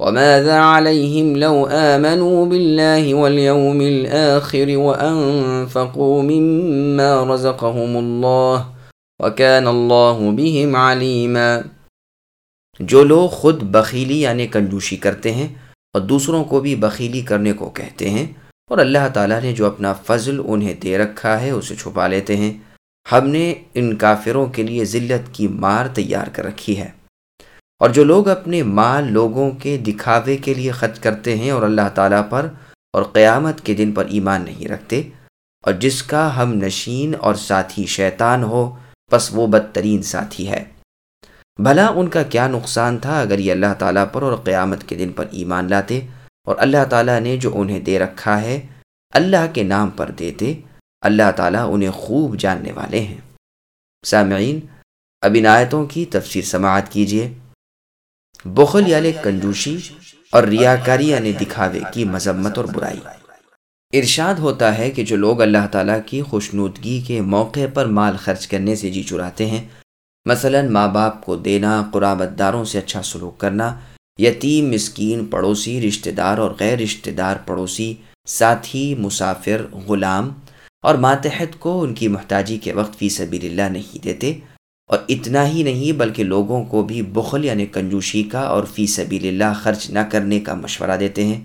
وماذا عليهم لو آمنوا بالله واليوم الآخر وأنفقوا مما رزقهم الله وكان الله بهم عليما. جو لوگ خود بخیلی یعنی کنجوشی کرتے ہیں اور دوسروں کو بھی بخیلی کرنے کو کہتے ہیں اور اللہ تعالیٰ نے جو اپنا فضل انہیں دے رکھا ہے اسے چھپا لیتے ہیں۔ ہم نے ان کافروں کے لیے ذلت کی مار تیار کر رکھی ہے۔ اور جو لوگ اپنے مال لوگوں کے دکھاوے کے لیے خرچ کرتے ہیں اور اللہ تعالیٰ پر اور قیامت کے دن پر ایمان نہیں رکھتے، اور جس کا ہم نشین اور ساتھی شیطان ہو بس وہ بدترین ساتھی ہے۔ بھلا ان کا کیا نقصان تھا اگر یہ اللہ تعالیٰ پر اور قیامت کے دن پر ایمان لاتے اور اللہ تعالیٰ نے جو انہیں دے رکھا ہے، اللہ کے نام پر دیتے، اللہ تعالیٰ انہیں خوب جاننے والے ہیں۔ سامعین، اب ان آیتوں کی تفسیر سماعت کیجیے۔ بخل یعنی کنجوشی اور ریاکاری یعنی دکھاوے کی مذمت اور برائی۔ ارشاد ہوتا ہے کہ جو لوگ اللہ تعالیٰ کی خوشنودگی کے موقع پر مال خرچ کرنے سے جی چراتے ہیں، مثلا ماں باپ کو دینا، قرابت داروں سے اچھا سلوک کرنا، یتیم، مسکین، پڑوسی، رشتہ دار اور غیر رشتہ دار پڑوسی، ساتھی، مسافر، غلام اور ماتحت کو ان کی محتاجی کے وقت فی سبیل اللہ نہیں دیتے۔ اور اتنا ہی نہیں بلکہ لوگوں کو بھی بخل یعنی کنجوشی کا اور فی سبیل اللہ خرچ نہ کرنے کا مشورہ دیتے ہیں۔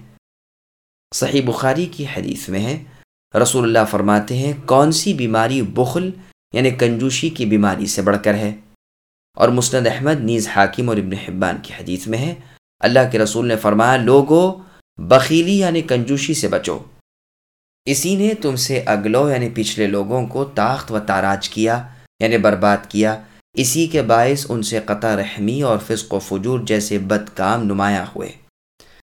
صحیح بخاری کی حدیث میں ہے، رسول اللہ فرماتے ہیں، کون سی بیماری بخل یعنی کنجوشی کی بیماری سے بڑھ کر ہے؟ اور مسند احمد نیز حاکم اور ابن حبان کی حدیث میں ہے، اللہ کے رسول نے فرمایا، لوگو، بخیلی یعنی کنجوشی سے بچو۔ اسی نے تم سے اگلو یعنی پچھلے لوگوں کو طاقت و تاراج کیا یعنی برباد کیا۔ اسی کے باعث ان سے قطع رحمی اور فسق و فجور جیسے بد کام نمایاں ہوئے۔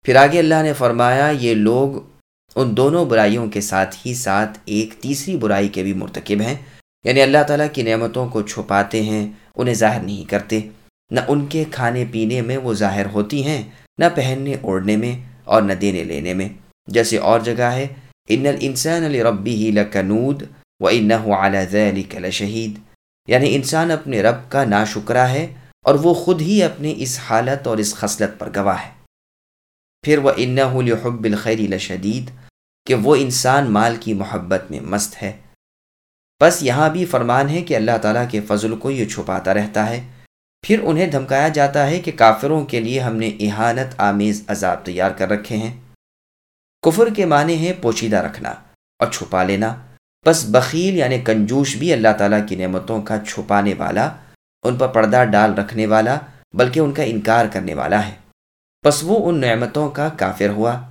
پھر آگے اللہ نے فرمایا، یہ لوگ ان دونوں برائیوں کے ساتھ ہی ساتھ ایک تیسری برائی کے بھی مرتکب ہیں۔ یعنی اللہ تعالیٰ کی نعمتوں کو چھپاتے ہیں، انہیں ظاہر نہیں کرتے۔ نہ ان کے کھانے پینے میں وہ ظاہر ہوتی ہیں، نہ پہننے، اوڑھنے میں اور نہ دینے لینے میں۔ جیسے اور جگہ ہے، ان الانسان ربی ہی لکنود و ان نہ شہید یعنی انسان اپنے رب کا ناشکرہ ہے اور وہ خود ہی اپنے اس حالت اور اس خصلت پر گواہ ہے۔ پھر وہ ان بس بخیل یعنی کنجوش بھی اللہ تعالیٰ کی نعمتوں کا چھپانے والا، ان پر پردہ ڈال رکھنے والا، بلکہ ان کا انکار کرنے والا ہے۔ بس وہ ان نعمتوں کا کافر ہوا۔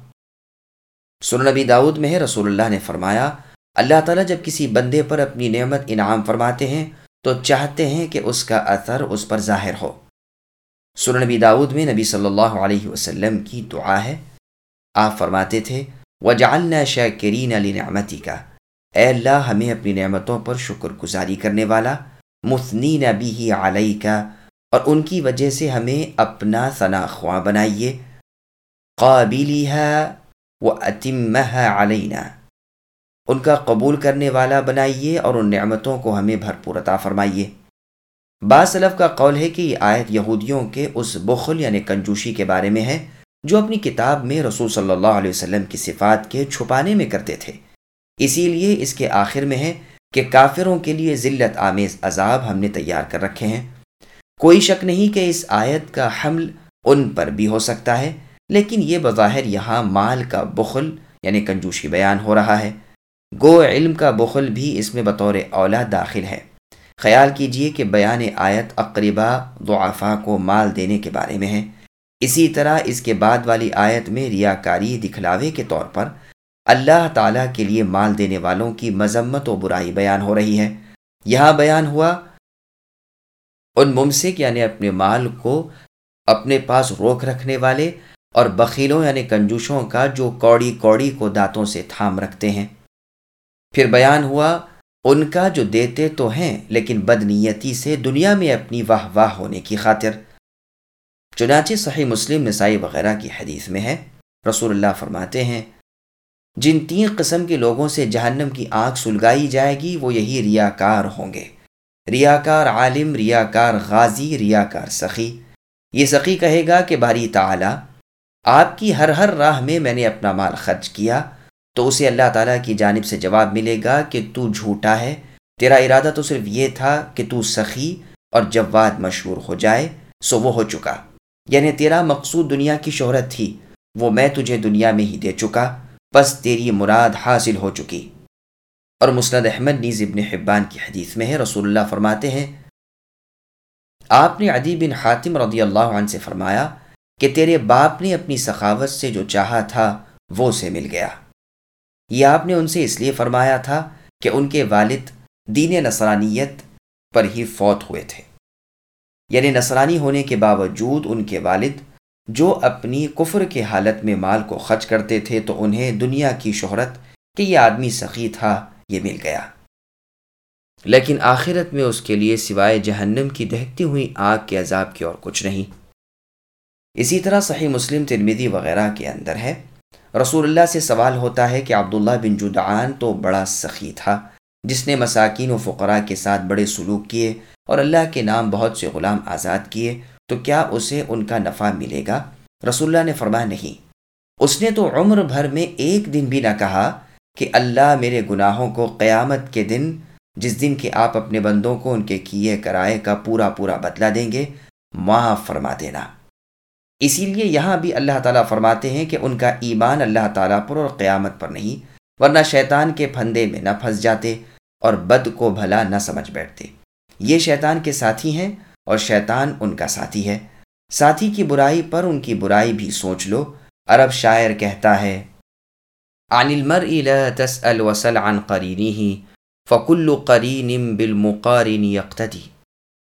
سر نبی داود میں ہے، رسول اللہ نے فرمایا، اللہ تعالیٰ جب کسی بندے پر اپنی نعمت انعام فرماتے ہیں، تو چاہتے ہیں کہ اس کا اثر اس پر ظاہر ہو۔ سر نبی داود میں نبی صلی اللہ علیہ وسلم کی دعا ہے۔ آپ فرماتے تھے وہ جالنا شاکرین علی نعمتی کا اے اللہ، ہمیں اپنی نعمتوں پر شکر گزاری کرنے والا مثنی نبی ہی علیہ کا اور ان کی وجہ سے ہمیں اپنا ثنا خواہ بنائیے۔ قابلی ہے وہ اتم علینا، ان کا قبول کرنے والا بنائیے اور ان نعمتوں کو ہمیں بھرپور عطا فرمائیے۔ باصلف کا قول ہے کہ یہ آیت یہودیوں کے اس بخل یعنی کنجوشی کے بارے میں ہے، جو اپنی کتاب میں رسول صلی اللہ علیہ وسلم کی صفات کے چھپانے میں کرتے تھے۔ اسی لیے اس کے آخر میں ہے کہ کافروں کے لیے ذلت آمیز عذاب ہم نے تیار کر رکھے ہیں۔ کوئی شک نہیں کہ اس آیت کا حمل ان پر بھی ہو سکتا ہے، لیکن یہ بظاہر یہاں مال کا بخل یعنی کنجوشی بیان ہو رہا ہے۔ گو علم کا بخل بھی اس میں بطور اولا داخل ہے۔ خیال کیجیے کہ بیان آیت اقربا ضعفا کو مال دینے کے بارے میں ہے۔ اسی طرح اس کے بعد والی آیت میں ریاکاری دکھلاوے کے طور پر اللہ تعالیٰ کے لیے مال دینے والوں کی مذمت و برائی بیان ہو رہی ہے۔ یہاں بیان ہوا، ان ممسک یعنی اپنے مال کو اپنے پاس روک رکھنے والے اور بخیلوں یعنی کنجوشوں کا جو کوڑی کوڑی کو دانتوں سے تھام رکھتے ہیں۔ پھر بیان ہوا، ان کا جو دیتے تو ہیں، لیکن بدنیتی سے دنیا میں اپنی واہ واہ ہونے کی خاطر۔ چنانچہ صحیح مسلم نسائی وغیرہ کی حدیث میں ہے، رسول اللہ فرماتے ہیں جن تین قسم کے لوگوں سے جہنم کی آنکھ سلگائی جائے گی، وہ یہی ریاکار ہوں گے۔ ریاکار عالم، ریاکار غازی، ریاکار سخی۔ یہ سخی کہے گا کہ باری تعالی، آپ کی ہر ہر راہ میں میں نے اپنا مال خرچ کیا، تو اسے اللہ تعالیٰ کی جانب سے جواب ملے گا کہ تو جھوٹا ہے۔ تیرا ارادہ تو صرف یہ تھا کہ تو سخی اور جواد مشہور ہو جائے، سو وہ ہو چکا۔ یعنی تیرا مقصود دنیا کی شہرت تھی، وہ میں تجھے دنیا میں ہی دے چکا۔ بس تیری مراد حاصل ہو چکی۔ اور مسند احمد نیز ابن حبان کی حدیث میں ہے، رسول اللہ فرماتے ہیں، آپ نے عدی بن حاتم رضی اللہ عنہ سے فرمایا کہ تیرے باپ نے اپنی سخاوت سے جو چاہا تھا، وہ سے مل گیا۔ یہ آپ نے ان سے اس لیے فرمایا تھا کہ ان کے والد دین نصرانیت پر ہی فوت ہوئے تھے۔ یعنی نصرانی ہونے کے باوجود ان کے والد جو اپنی کفر کے حالت میں مال کو خرچ کرتے تھے تو انہیں دنیا کی شہرت کہ یہ آدمی سخی تھا، یہ مل گیا۔ لیکن آخرت میں اس کے لیے سوائے جہنم کی دہتی ہوئی آگ کے عذاب کی اور کچھ نہیں۔ اسی طرح صحیح مسلم ترمیدی وغیرہ کے اندر ہے۔ رسول اللہ سے سوال ہوتا ہے کہ عبداللہ بن جدعان تو بڑا سخی تھا، جس نے مساکین و فقراء کے ساتھ بڑے سلوک کیے اور اللہ کے نام بہت سے غلام آزاد کیے۔ تو کیا اسے ان کا نفع ملے گا؟ رسول اللہ نے فرمایا، نہیں۔ اس نے تو عمر بھر میں ایک دن بھی نہ کہا کہ اللہ میرے گناہوں کو قیامت کے دن، جس دن کہ آپ اپنے بندوں کو ان کے کیے کرائے کا پورا پورا بدلہ دیں گے، معاف فرما دینا۔ اسی لیے یہاں بھی اللہ تعالیٰ فرماتے ہیں کہ ان کا ایمان اللہ تعالیٰ پر اور قیامت پر نہیں، ورنہ شیطان کے پھندے میں نہ پھنس جاتے اور بد کو بھلا نہ سمجھ بیٹھتے۔ یہ شیطان کے ساتھی ہیں اور شیطان ان کا ساتھی ہے۔ ساتھی کی برائی پر ان کی برائی بھی سوچ لو۔ عرب شاعر کہتا ہے، عن المرء لا تسأل وسل عن قرینه فكل قرین بالمقارن يقتدي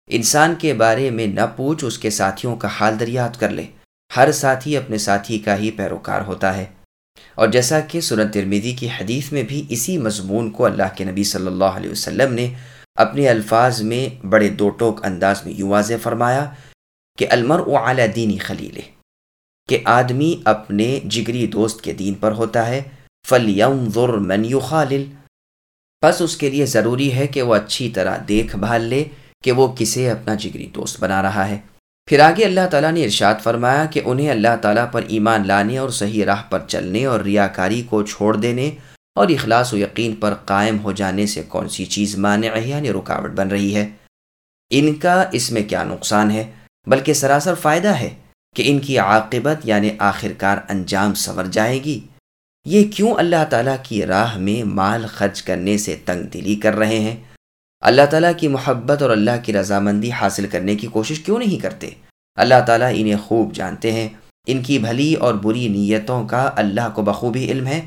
انسان کے بارے میں نہ پوچھ اس کے ساتھیوں کا حال دریات کر لے۔ ہر ساتھی اپنے ساتھی کا ہی پیروکار ہوتا ہے۔ اور جیسا کہ سنت ترمیدی کی حدیث میں بھی اسی مضمون کو اللہ کے نبی صلی اللہ علیہ وسلم نے اپنے الفاظ میں بڑے دو ٹوک انداز میں یوں واضح فرمایا کہ المر و اعلیٰ دینی خلیل کہ آدمی اپنے جگری دوست کے دین پر ہوتا ہے فل یم ضر من خالل بس اس کے لیے ضروری ہے کہ وہ اچھی طرح دیکھ بھال لے کہ وہ کسے اپنا جگری دوست بنا رہا ہے۔ پھر آگے اللہ تعالیٰ نے ارشاد فرمایا کہ انہیں اللہ تعالیٰ پر ایمان لانے اور صحیح راہ پر چلنے اور ریاکاری کو چھوڑ دینے اور اخلاص و یقین پر قائم ہو جانے سے کون سی چیز مانع یعنی رکاوٹ بن رہی ہے؟ ان کا اس میں کیا نقصان ہے؟ بلکہ سراسر فائدہ ہے کہ ان کی عاقبت یعنی آخر کار انجام سنور جائے گی۔ یہ کیوں اللہ تعالیٰ کی راہ میں مال خرچ کرنے سے تنگ دلی کر رہے ہیں؟ اللہ تعالیٰ کی محبت اور اللہ کی رضامندی حاصل کرنے کی کوشش کیوں نہیں کرتے؟ اللہ تعالیٰ انہیں خوب جانتے ہیں۔ ان کی بھلی اور بری نیتوں کا اللہ کو بخوبی علم ہے۔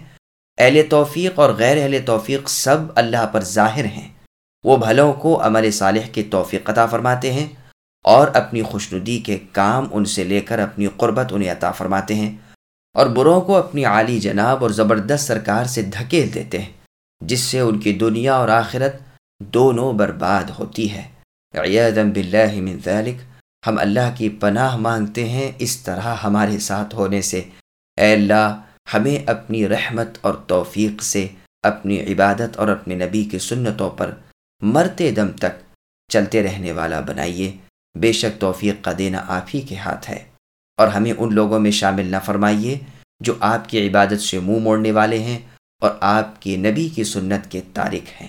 اہل توفیق اور غیر اہل توفیق سب اللہ پر ظاہر ہیں۔ وہ بھلوں کو عمل صالح کی توفیق عطا فرماتے ہیں اور اپنی خوشنودی کے کام ان سے لے کر اپنی قربت انہیں عطا فرماتے ہیں اور بروں کو اپنی عالی جناب اور زبردست سرکار سے دھکیل دیتے ہیں، جس سے ان کی دنیا اور آخرت دونوں برباد ہوتی ہے۔ باللہ من ذلك ہم اللہ کی پناہ مانگتے ہیں اس طرح ہمارے ساتھ ہونے سے۔ اے اللہ ہمیں اپنی رحمت اور توفیق سے اپنی عبادت اور اپنے نبی کی سنتوں پر مرتے دم تک چلتے رہنے والا بنائیے۔ بے شک توفیق کا دینا آپ ہی کے ہاتھ ہے۔ اور ہمیں ان لوگوں میں شامل نہ فرمائیے جو آپ کی عبادت سے منہ موڑنے والے ہیں اور آپ کے نبی کی سنت کے تارک ہیں۔